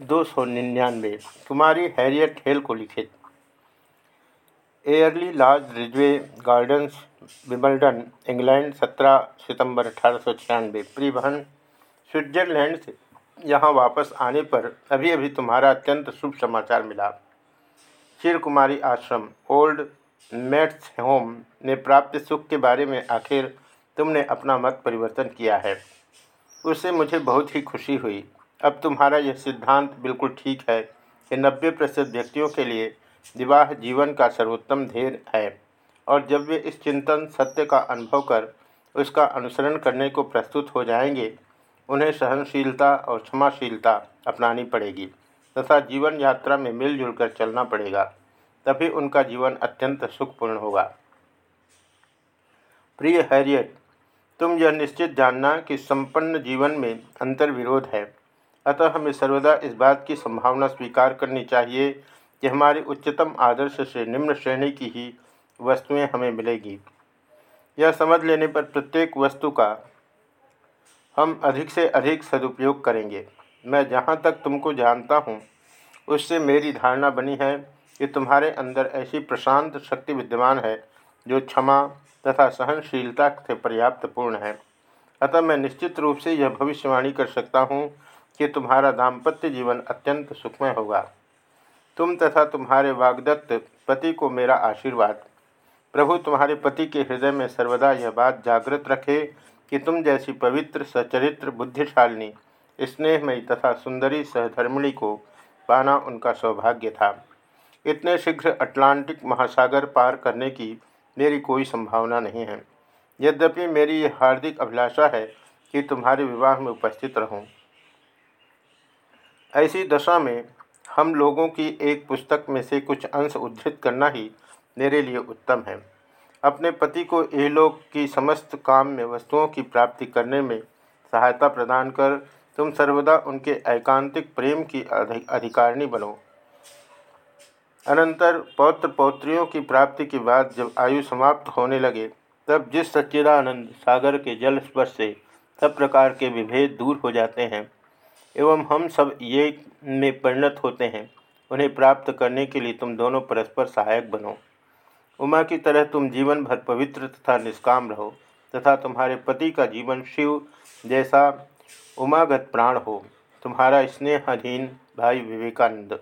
दो सौ निन्यानवे कुमारी हैरियट हेल को लिखित एयरली लॉज रिजवे गार्डन्स विमल्डन इंग्लैंड 17 सितंबर अठारह सौ छियानवे परिवहन स्विट्जरलैंड से यहाँ वापस आने पर अभी अभी तुम्हारा अत्यंत शुभ समाचार मिला। चिर कुमारी आश्रम, ओल्ड मेट्स होम ने प्राप्त सुख के बारे में आखिर तुमने अपना मत परिवर्तन किया है। उससे मुझे बहुत ही खुशी हुई। अब तुम्हारा यह सिद्धांत बिल्कुल ठीक है कि नब्बे प्रतिशत व्यक्तियों के लिए विवाह जीवन का सर्वोत्तम ध्येय है। और जब वे इस चिंतन सत्य का अनुभव कर उसका अनुसरण करने को प्रस्तुत हो जाएँगे, उन्हें सहनशीलता और क्षमाशीलता अपनानी पड़ेगी तथा जीवन यात्रा में मिलजुल कर चलना पड़ेगा, तभी उनका जीवन अत्यंत सुखपूर्ण होगा। प्रिय हैरियट, तुम यह निश्चित जानना कि संपन्न जीवन में अंतर्विरोध है। अतः हमें सर्वदा इस बात की संभावना स्वीकार करनी चाहिए कि हमारे उच्चतम आदर्श से निम्न श्रेणी की ही वस्तुएँ हमें मिलेगी। यह समझ लेने पर प्रत्येक वस्तु का हम अधिक से अधिक सदुपयोग करेंगे। मैं जहाँ तक तुमको जानता हूँ, उससे मेरी धारणा बनी है कि तुम्हारे अंदर ऐसी प्रशांत शक्ति विद्यमान है जो क्षमा तथा सहनशीलता से पर्याप्त पूर्ण है। अतः मैं निश्चित रूप से यह भविष्यवाणी कर सकता हूँ कि तुम्हारा दाम्पत्य जीवन अत्यंत सुखमय होगा। तुम तथा तुम्हारे वागदत्त पति को मेरा आशीर्वाद। प्रभु, तुम्हारे पति के हृदय में सर्वदा यह बात जागृत रखे कि तुम जैसी पवित्र, सचरित्र, बुद्धिशालिनी, स्नेहमयी तथा सुंदरी सहधर्मिणी को पाना उनका सौभाग्य था। इतने शीघ्र अटलांटिक महासागर पार करने की मेरी कोई संभावना नहीं है। यद्यपि मेरी ये हार्दिक अभिलाषा है कि तुम्हारे विवाह में उपस्थित रहूँ। ऐसी दशा में हम लोगों की एक पुस्तक में से कुछ अंश उद्धृत करना ही मेरे लिए उत्तम है। अपने पति को यह लोग की समस्त काम में वस्तुओं की प्राप्ति करने में सहायता प्रदान कर, तुम सर्वदा उनके एकांतिक प्रेम की अधिकारिणी बनो। अनंतर पौत्र पौत्रियों की प्राप्ति के बाद जब आयु समाप्त होने लगे, तब जिस सच्चिदानंद सागर के जल स्पर्श से सब प्रकार के विभेद दूर हो जाते हैं एवं हम सब ये में परिणत होते हैं। उन्हें प्राप्त करने के लिए तुम दोनों परस्पर सहायक बनो। उमा की तरह तुम जीवन भर पवित्र तथा निष्काम रहो, तथा तुम्हारे पति का जीवन शिव जैसा उमागत प्राण हो। तुम्हारा स्नेहाधीन भाई विवेकानंद।